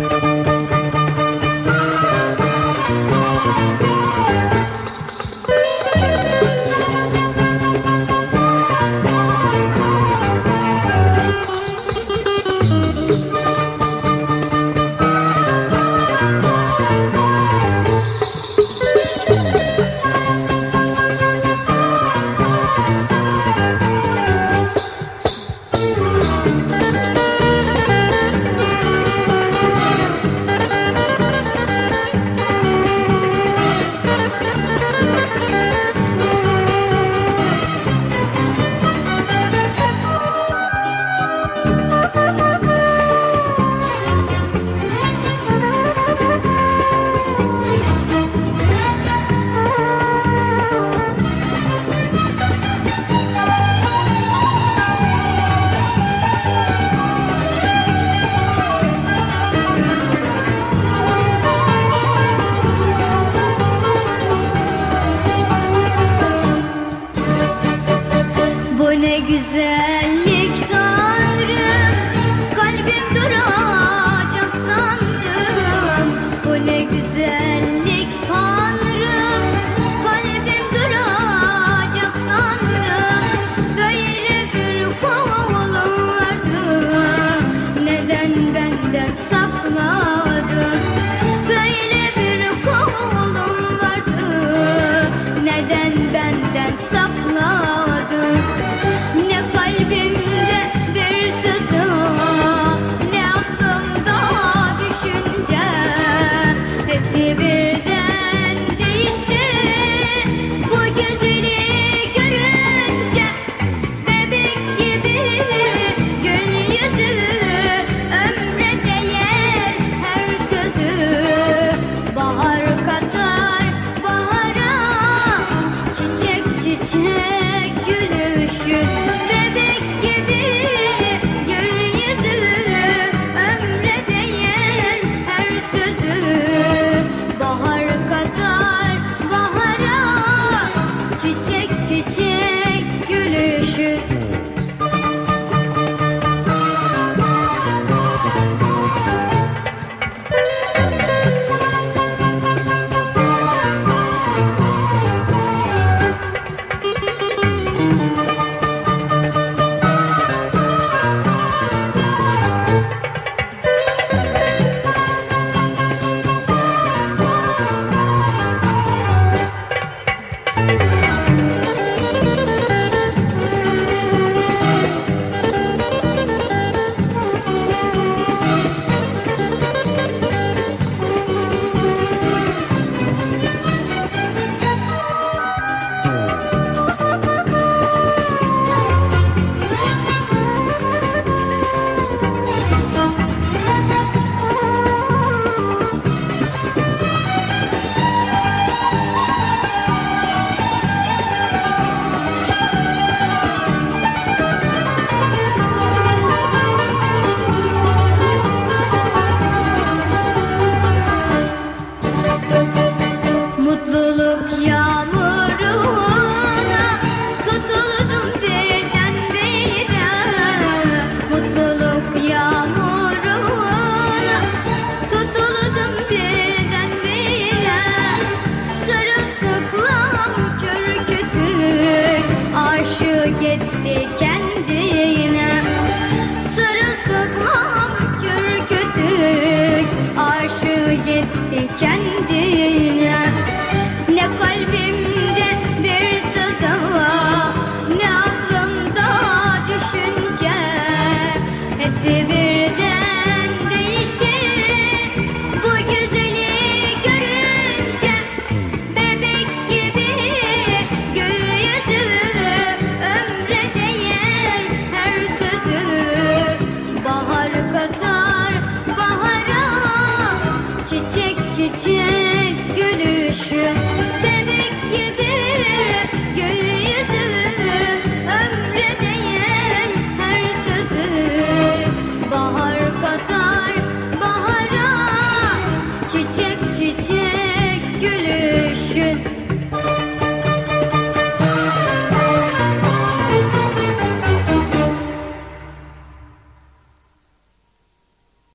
Bu ne güzel. day.